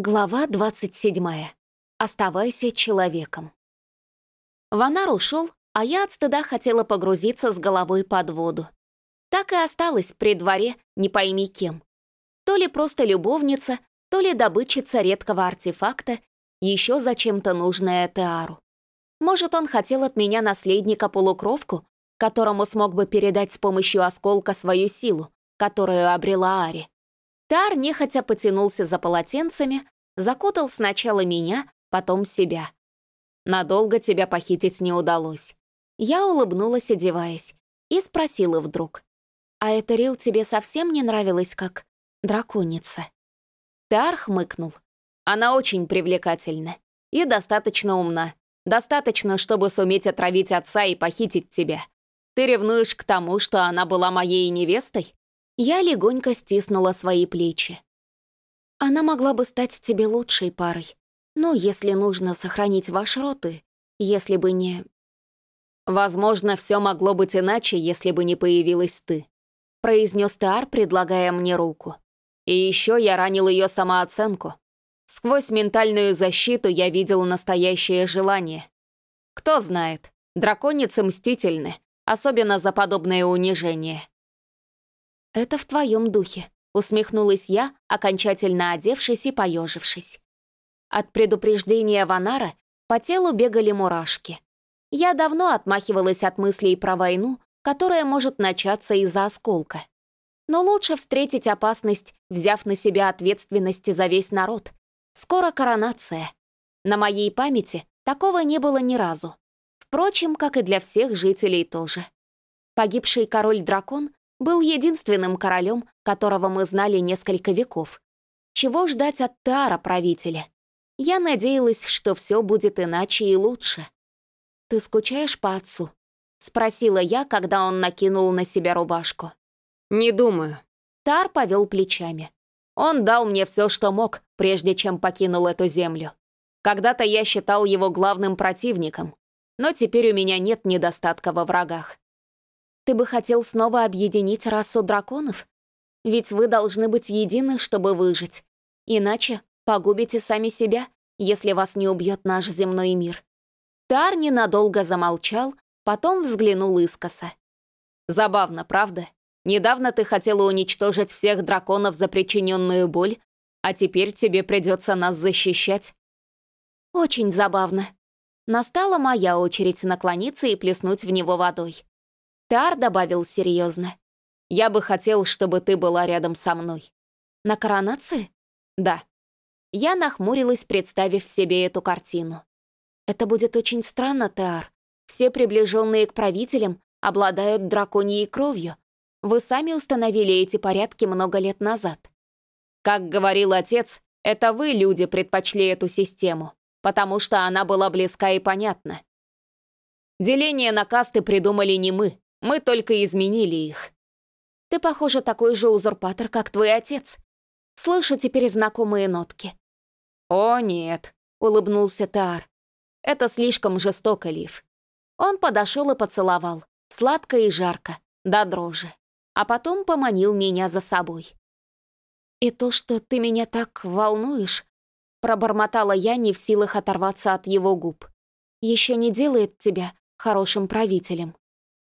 Глава 27. Оставайся человеком. Ванар ушел, а я от стыда хотела погрузиться с головой под воду. Так и осталась при дворе не пойми кем. То ли просто любовница, то ли добытчица редкого артефакта, еще зачем-то нужная Теару. Может, он хотел от меня наследника-полукровку, которому смог бы передать с помощью осколка свою силу, которую обрела Ари. Тар нехотя потянулся за полотенцами, закутал сначала меня, потом себя. Надолго тебя похитить не удалось. Я улыбнулась, одеваясь, и спросила вдруг. «А эта Рил тебе совсем не нравилась как драконица?» Тар хмыкнул. «Она очень привлекательна и достаточно умна. Достаточно, чтобы суметь отравить отца и похитить тебя. Ты ревнуешь к тому, что она была моей невестой?» Я легонько стиснула свои плечи. Она могла бы стать тебе лучшей парой. Ну, если нужно сохранить ваш род и... Если бы не... Возможно, все могло быть иначе, если бы не появилась ты. Произнес Таар, предлагая мне руку. И еще я ранил ее самооценку. Сквозь ментальную защиту я видел настоящее желание. Кто знает, драконицы мстительны, особенно за подобное унижение. «Это в твоем духе», — усмехнулась я, окончательно одевшись и поежившись. От предупреждения Ванара по телу бегали мурашки. Я давно отмахивалась от мыслей про войну, которая может начаться из-за осколка. Но лучше встретить опасность, взяв на себя ответственность за весь народ. Скоро коронация. На моей памяти такого не было ни разу. Впрочем, как и для всех жителей тоже. Погибший король-дракон был единственным королем, которого мы знали несколько веков. Чего ждать от Тара, правителя? Я надеялась, что все будет иначе и лучше. «Ты скучаешь по отцу?» — спросила я, когда он накинул на себя рубашку. «Не думаю». Тар повел плечами. Он дал мне все, что мог, прежде чем покинул эту землю. Когда-то я считал его главным противником, но теперь у меня нет недостатка во врагах. Ты бы хотел снова объединить расу драконов? Ведь вы должны быть едины, чтобы выжить. Иначе погубите сами себя, если вас не убьет наш земной мир». Тар ненадолго замолчал, потом взглянул искоса. «Забавно, правда? Недавно ты хотела уничтожить всех драконов за причиненную боль, а теперь тебе придется нас защищать». «Очень забавно». Настала моя очередь наклониться и плеснуть в него водой. Тар добавил серьезно. «Я бы хотел, чтобы ты была рядом со мной». «На коронации?» «Да». Я нахмурилась, представив себе эту картину. «Это будет очень странно, Теар. Все приближенные к правителям обладают драконьей кровью. Вы сами установили эти порядки много лет назад». «Как говорил отец, это вы, люди, предпочли эту систему, потому что она была близка и понятна. Деление на касты придумали не мы, мы только изменили их. Ты, похоже, такой же узурпатор, как твой отец. Слышу теперь знакомые нотки. О, нет, улыбнулся Таар. Это слишком жестоко, Лив. Он подошел и поцеловал, сладко и жарко, до дрожи, а потом поманил меня за собой. «И то, что ты меня так волнуешь», пробормотала я, не в силах оторваться от его губ, еще не делает тебя хорошим правителем.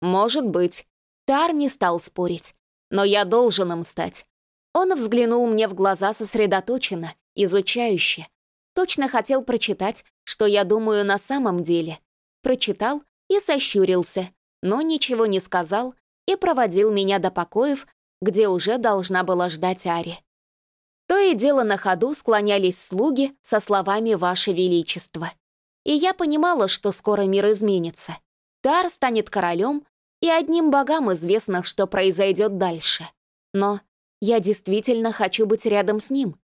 «Может быть». Тар не стал спорить. «Но я должен им стать». Он взглянул мне в глаза сосредоточенно, изучающе. Точно хотел прочитать, что я думаю на самом деле. Прочитал и сощурился, но ничего не сказал и проводил меня до покоев, где уже должна была ждать Ари. То и дело на ходу склонялись слуги со словами «Ваше Величество». И я понимала, что скоро мир изменится. Тар станет королем, и одним богам известно, что произойдет дальше. Но я действительно хочу быть рядом с ним.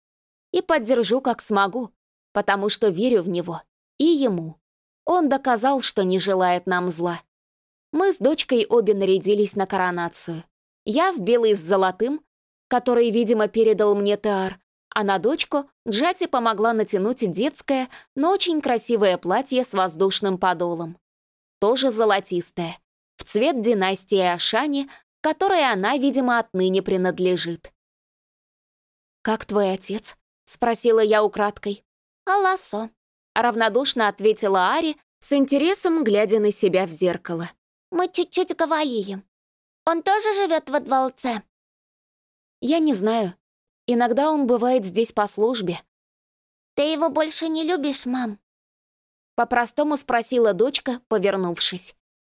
И поддержу, как смогу, потому что верю в него. И ему. Он доказал, что не желает нам зла. Мы с дочкой обе нарядились на коронацию. Я в белый с золотым, который, видимо, передал мне Теар, а на дочку Джати помогла натянуть детское, но очень красивое платье с воздушным подолом. Тоже золотистое, в цвет династии Ашани, которой она, видимо, отныне принадлежит. «Как твой отец?» — спросила я украдкой. «Аласо», — равнодушно ответила Ари, с интересом глядя на себя в зеркало. «Мы чуть-чуть говорили. Он тоже живет во дворце?» «Я не знаю. Иногда он бывает здесь по службе». «Ты его больше не любишь, мам?» По-простому спросила дочка, повернувшись.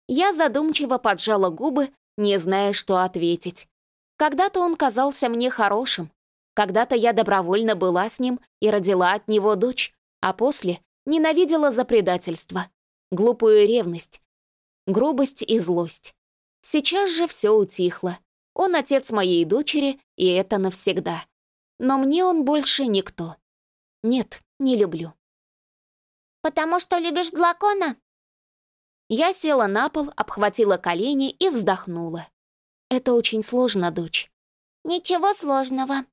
Я задумчиво поджала губы, не зная, что ответить. Когда-то он казался мне хорошим. Когда-то я добровольно была с ним и родила от него дочь, а после ненавидела за предательство, глупую ревность, грубость и злость. Сейчас же все утихло. Он отец моей дочери, и это навсегда. Но мне он больше никто. Нет, не люблю. «Потому что любишь дракона?» Я села на пол, обхватила колени и вздохнула. Это очень сложно, дочь. Ничего сложного.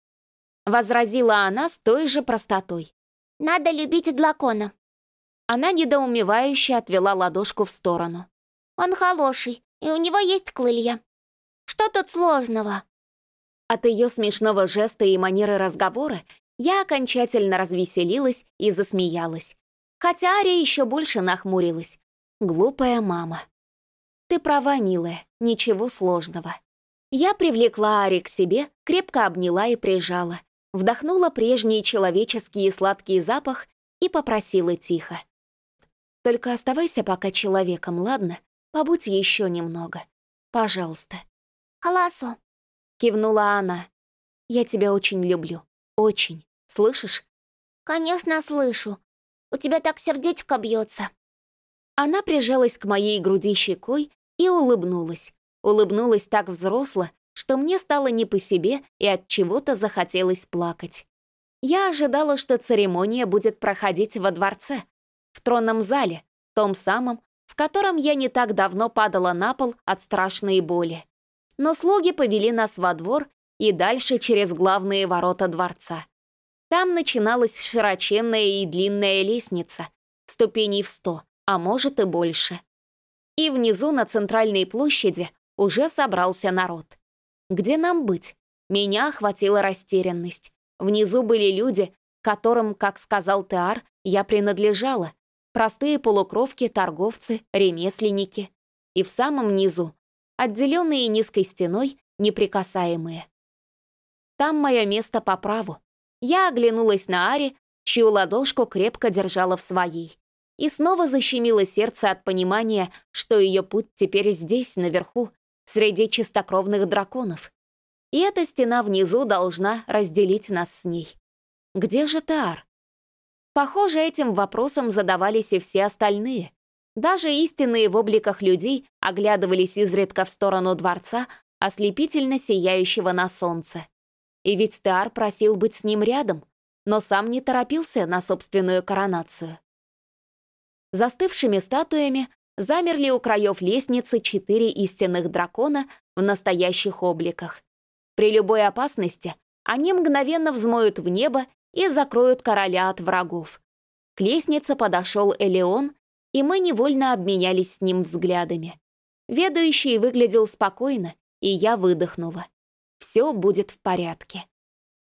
Возразила она с той же простотой. Надо любить дракона. Она недоумевающе отвела ладошку в сторону. Он хороший, и у него есть крылья. Что тут сложного? От ее смешного жеста и манеры разговора я окончательно развеселилась и засмеялась. Хотя Ария еще больше нахмурилась. Глупая мама. Ты права, милая, ничего сложного. Я привлекла Ари к себе, крепко обняла и прижала, вдохнула прежний человеческий сладкий запах и попросила тихо. «Только оставайся пока человеком, ладно? Побудь еще немного. Пожалуйста». «Халасо», — кивнула она. «Я тебя очень люблю. Очень. Слышишь?» «Конечно, слышу. У тебя так сердечко бьется». Она прижалась к моей груди щекой и улыбнулась улыбнулась так взросло, что мне стало не по себе и от чего-то захотелось плакать. Я ожидала, что церемония будет проходить во дворце, в тронном зале, том самом, в котором я не так давно падала на пол от страшной боли. Но слуги повели нас во двор и дальше через главные ворота дворца. Там начиналась широченная и длинная лестница, ступеней в сто, а может и больше. И внизу на центральной площади уже собрался народ. Где нам быть? Меня охватила растерянность. Внизу были люди, которым, как сказал Теар, я принадлежала. Простые полукровки, торговцы, ремесленники. И в самом низу, отделенные низкой стеной, неприкасаемые. Там мое место по праву. Я оглянулась на Ари, чью ладошку крепко держала в своей. И снова защемило сердце от понимания, что ее путь теперь здесь, наверху, среди чистокровных драконов. И эта стена внизу должна разделить нас с ней. Где же Таар? Похоже, этим вопросом задавались и все остальные. Даже истинные в обликах людей оглядывались изредка в сторону дворца, ослепительно сияющего на солнце. И ведь Теар просил быть с ним рядом, но сам не торопился на собственную коронацию. Застывшими статуями замерли у краев лестницы четыре истинных дракона в настоящих обликах. При любой опасности они мгновенно взмоют в небо и закроют короля от врагов. К лестнице подошел Элеон, и мы невольно обменялись с ним взглядами. Ведающий выглядел спокойно, и я выдохнула. Все будет в порядке.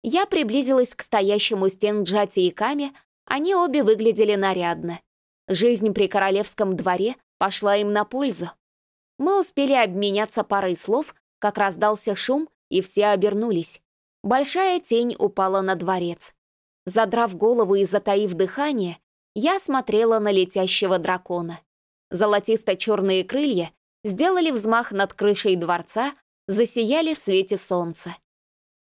Я приблизилась к стоящему стен Джати и Каме, они обе выглядели нарядно. Жизнь при королевском дворе пошла им на пользу. Мы успели обменяться парой слов, как раздался шум, и все обернулись. Большая тень упала на дворец. Задрав голову и затаив дыхание, я смотрела на летящего дракона. Золотисто-черные крылья сделали взмах над крышей дворца, засияли в свете солнца.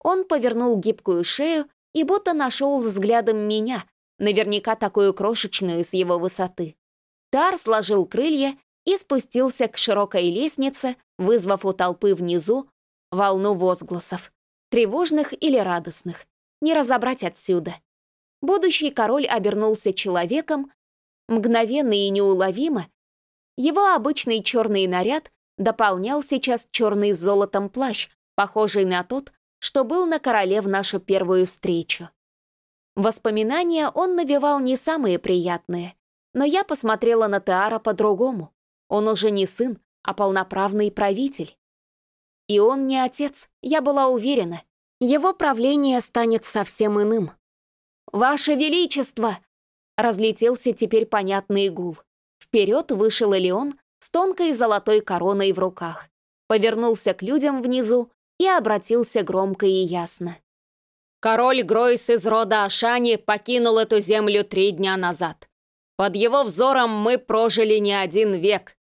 Он повернул гибкую шею и будто нашел взглядом меня, наверняка такую крошечную с его высоты. Тар сложил крылья и спустился к широкой лестнице, вызвав у толпы внизу волну возгласов, тревожных или радостных. Не разобрать отсюда. Будущий король обернулся человеком, мгновенно и неуловимо. Его обычный черный наряд дополнял сейчас черный с золотом плащ, похожий на тот, что был на короле в нашу первую встречу. Воспоминания он навевал не самые приятные. Но я посмотрела на Теара по-другому. Он уже не сын, а полноправный правитель. И он не отец, я была уверена. Его правление станет совсем иным. «Ваше Величество!» Разлетелся теперь понятный гул. Вперед вышел Элеон с тонкой золотой короной в руках, повернулся к людям внизу и обратился громко и ясно. Король Гройс из рода Ашани покинул эту землю три дня назад. Под его взором мы прожили не один век.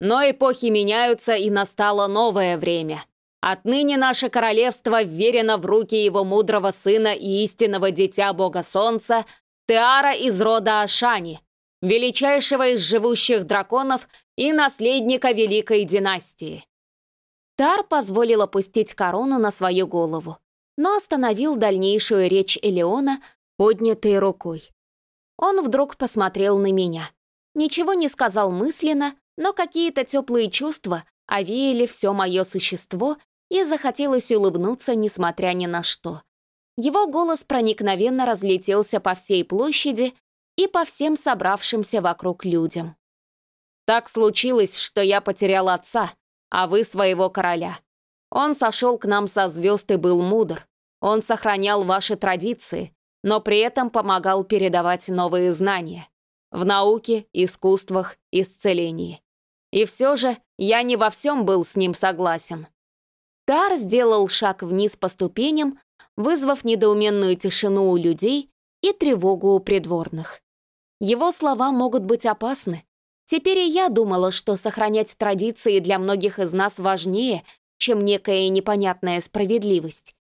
Но эпохи меняются, и настало новое время. Отныне наше королевство вверено в руки его мудрого сына и истинного дитя бога солнца, Теара из рода Ашани, величайшего из живущих драконов и наследника великой династии. Тар позволил опустить корону на свою голову но остановил дальнейшую речь Элеона, поднятой рукой. Он вдруг посмотрел на меня. Ничего не сказал мысленно, но какие-то теплые чувства овеяли все мое существо, и захотелось улыбнуться, несмотря ни на что. Его голос проникновенно разлетелся по всей площади и по всем собравшимся вокруг людям. «Так случилось, что я потерял отца, а вы своего короля. Он сошел к нам со звезд и был мудр. Он сохранял ваши традиции, но при этом помогал передавать новые знания в науке, искусствах, исцелении. И все же я не во всем был с ним согласен. Тар сделал шаг вниз по ступеням, вызвав недоуменную тишину у людей и тревогу у придворных. Его слова могут быть опасны. Теперь и я думала, что сохранять традиции для многих из нас важнее, чем некая непонятная справедливость.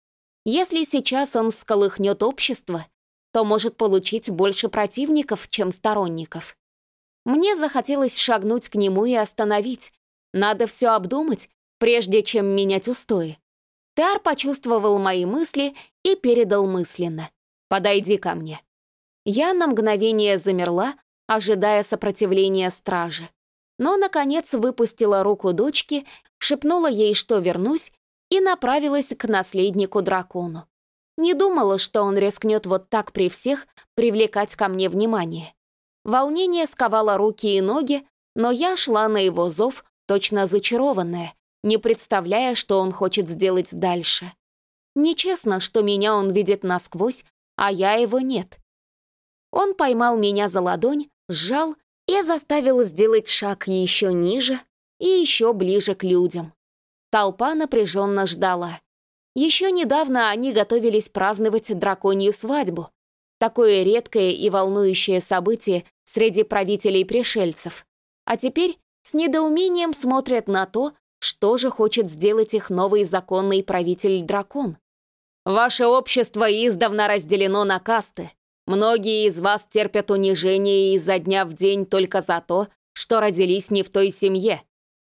Если сейчас он сколыхнет общество, то может получить больше противников, чем сторонников. Мне захотелось шагнуть к нему и остановить. Надо все обдумать, прежде чем менять устои. Тар почувствовал мои мысли и передал мысленно. «Подойди ко мне». Я на мгновение замерла, ожидая сопротивления стражи но, наконец, выпустила руку дочки, шепнула ей, что вернусь, и направилась к наследнику дракону. Не думала, что он рискнет вот так при всех привлекать ко мне внимание. Волнение сковало руки и ноги, но я шла на его зов, точно зачарованная, не представляя, что он хочет сделать дальше. Нечестно, что меня он видит насквозь, а я его нет. Он поймал меня за ладонь, сжал и заставил сделать шаг еще ниже и еще ближе к людям. Толпа напряженно ждала. Еще недавно они готовились праздновать драконью свадьбу. Такое редкое и волнующее событие среди правителей пришельцев. А теперь с недоумением смотрят на то, что же хочет сделать их новый законный правитель-дракон. Ваше общество издавна разделено на касты, Многие из вас терпят унижение изо дня в день только за то, что родились не в той семье.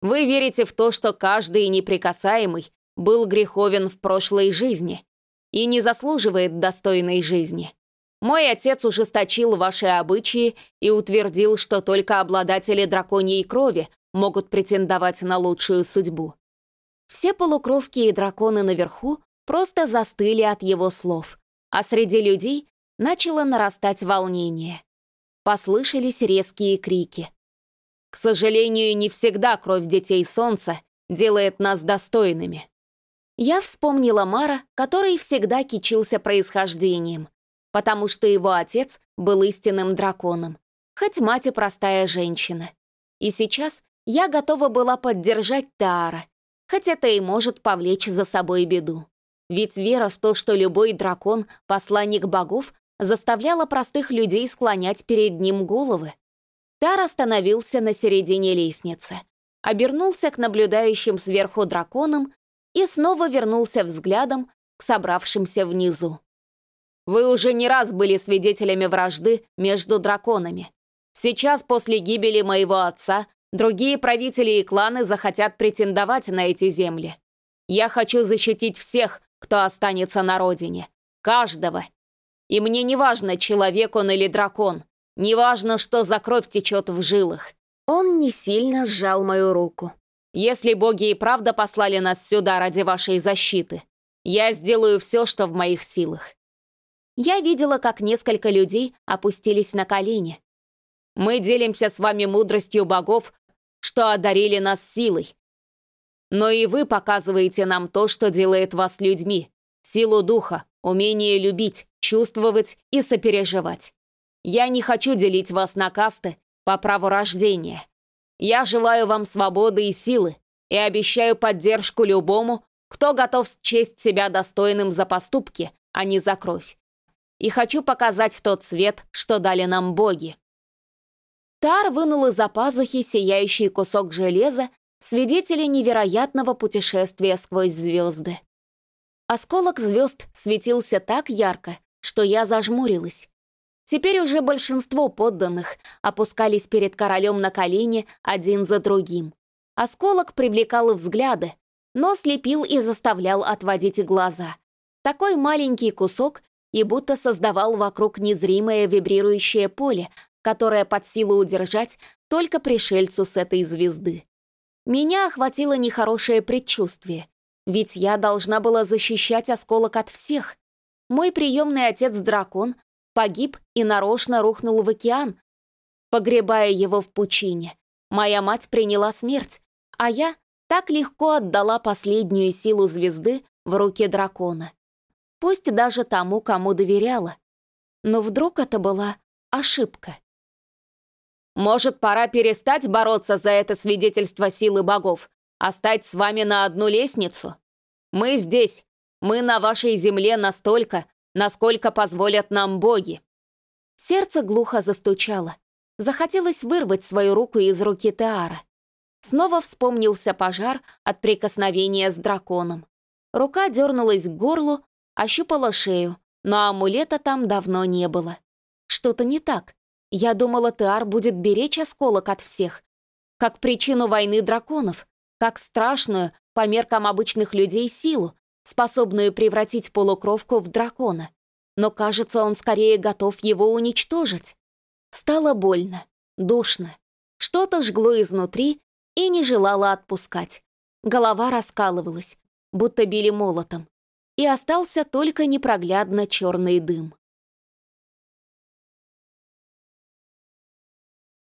Вы верите в то, что каждый неприкасаемый был греховен в прошлой жизни и не заслуживает достойной жизни. Мой отец ужесточил ваши обычаи и утвердил, что только обладатели драконьей крови могут претендовать на лучшую судьбу. Все полукровки и драконы наверху просто застыли от его слов, а среди людей начало нарастать волнение. Послышались резкие крики. К сожалению, не всегда кровь детей солнца делает нас достойными. Я вспомнила Мара, который всегда кичился происхождением, потому что его отец был истинным драконом, хоть мать и простая женщина. И сейчас я готова была поддержать Таара, хоть это и может повлечь за собой беду. Ведь вера в то, что любой дракон — посланник богов, заставляла простых людей склонять перед ним головы. Тар остановился на середине лестницы, обернулся к наблюдающим сверху драконам и снова вернулся взглядом к собравшимся внизу. «Вы уже не раз были свидетелями вражды между драконами. Сейчас, после гибели моего отца, другие правители и кланы захотят претендовать на эти земли. Я хочу защитить всех, кто останется на родине. Каждого, и мне не важно, человек он или дракон. Не важно, что за кровь течет в жилах. Он не сильно сжал мою руку. Если боги и правда послали нас сюда ради вашей защиты, я сделаю все, что в моих силах. Я видела, как несколько людей опустились на колени. Мы делимся с вами мудростью богов, что одарили нас силой. Но и вы показываете нам то, что делает вас людьми. Силу духа, умение любить, чувствовать и сопереживать. Я не хочу делить вас на касты по праву рождения. Я желаю вам свободы и силы и обещаю поддержку любому, кто готов счесть себя достойным за поступки, а не за кровь. И хочу показать тот свет, что дали нам боги». Тар вынул из-за пазухи сияющий кусок железа, свидетеля невероятного путешествия сквозь звезды. Осколок звезд светился так ярко, что я зажмурилась. Теперь уже большинство подданных опускались перед королем на колени один за другим. Осколок привлекал взгляды, но слепил и заставлял отводить глаза. Такой маленький кусок и будто создавал вокруг незримое вибрирующее поле, которое под силу удержать только пришельцу с этой звезды. Меня охватило нехорошее предчувствие, ведь я должна была защищать осколок от всех. Мой приемный отец-дракон погиб и нарочно рухнул в океан, погребая его в пучине. Моя мать приняла смерть, а я так легко отдала последнюю силу звезды в руки дракона. Пусть даже тому, кому доверяла. Но вдруг это была ошибка. «Может, пора перестать бороться за это свидетельство силы богов, а стать с вами на одну лестницу? Мы здесь, мы на вашей земле настолько, насколько позволят нам боги». Сердце глухо застучало. Захотелось вырвать свою руку из руки Теара. Снова вспомнился пожар от прикосновения с драконом. Рука дернулась к горлу, ощупала шею, но амулета там давно не было. Что-то не так. Я думала, Теар будет беречь осколок от всех. Как причину войны драконов, как страшную, по меркам обычных людей, силу, способную превратить полукровку в дракона. Но, кажется, он скорее готов его уничтожить. Стало больно, душно. Что-то жгло изнутри, и не желала отпускать. Голова раскалывалась, будто били молотом. И остался только непроглядно черный дым.